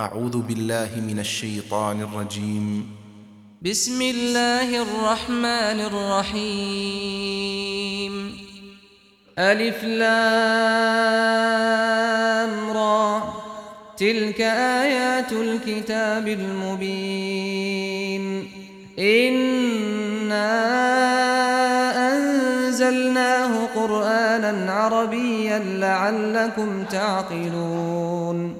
أعوذ بالله من الشيطان الرجيم. بسم الله الرحمن الرحيم. ألف لامرا تلك آيات الكتاب المبين. إنا أنزلناه قرآنا عربيا لعلكم تعقلون.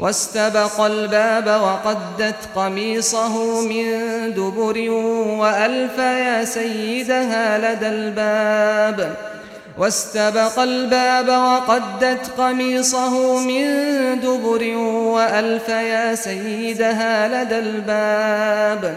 واستبق الباب وقدت قميصه من دبر وألف يا سيدها لدى الباب. واستبق الباب وقدت قميصه من دبر وألف يا سيدها لدى الباب. واستبق الباب وقدت قميصه من دبر وألف يا سيدها لدى الباب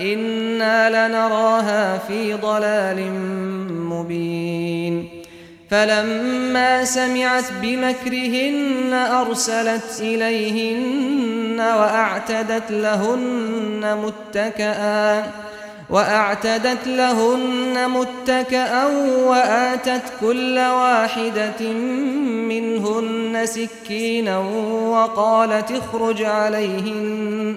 إنا لنراها في ضلال مبين. فلما سمعت بمكرهن أرسلت إليهن وأعتدت لهن متكآ وأعتدت لهن متكأ وآتت كل واحدة منهن سكينا وقالت اخرج عليهن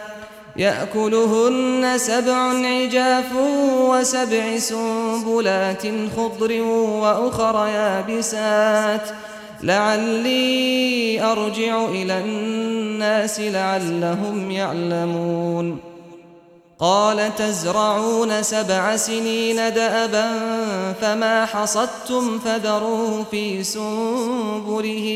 يأكلهن سبع عجاف وسبع سنبلات خضر وأخر يابسات. لعلي أرجع إلى الناس لعلهم يعلمون. قال تزرعون سبع سنين دأبا فما حصدتم فذروه في سنبله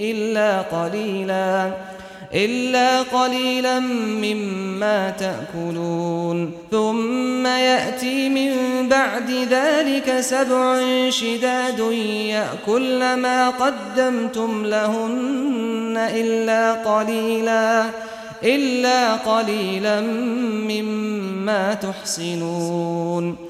إلا قليلاً. إلا قليلا مما تأكلون. ثم يأتي من بعد ذلك سبع شداد يأكل ما قدمتم لهن إلا قليلا إلا قليلا مما تحصنون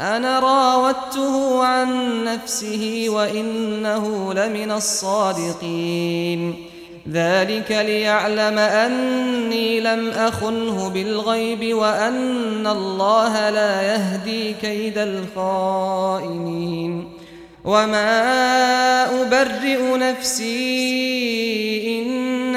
أنا راودته عن نفسه وإنه لمن الصادقين. ذلك ليعلم أني لم أخنه بالغيب وأن الله لا يهدي كيد الخائنين. وما أبرئ نفسي إن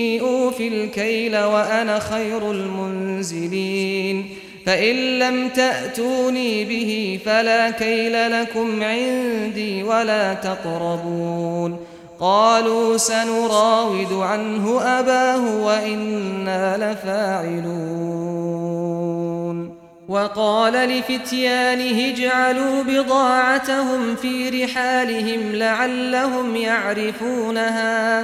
في الكيل وأنا خير المنزلين. فإن لم تأتوني به فلا كيل لكم عندي ولا تقربون. قالوا سنراود عنه أباه وإنا لفاعلون. وقال لفتيانه اجعلوا بضاعتهم في رحالهم لعلهم يعرفونها.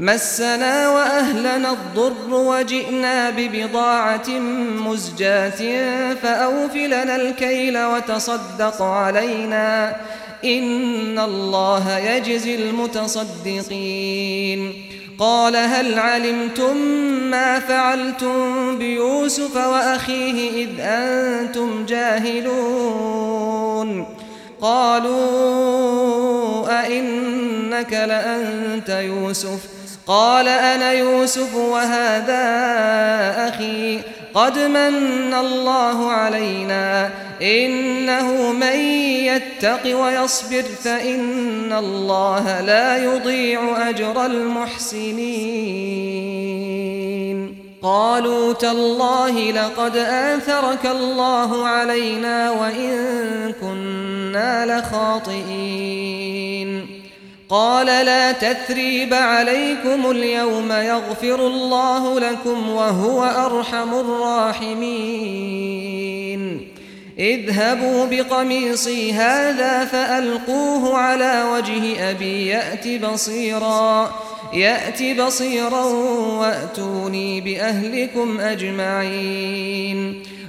مسنا وأهلنا الضر وجئنا ببضاعة مزجاة فأوفلنا الكيل وتصدق علينا إن الله يجزي المتصدقين. قال هل علمتم ما فعلتم بيوسف وأخيه إذ أنتم جاهلون؟ قالوا أئنك لأنت يوسف؟ قال أنا يوسف وهذا أخي قد من الله علينا إنه من يتق ويصبر فإن الله لا يضيع أجر المحسنين قالوا تالله لقد آثرك الله علينا وإن كنا لخاطئين قال لا تثريب عليكم اليوم يغفر الله لكم وهو أرحم الراحمين. اذهبوا بقميصي هذا فألقوه على وجه أبي يأتي بصيرا يأتي بصيرا وأتوني بأهلكم أجمعين.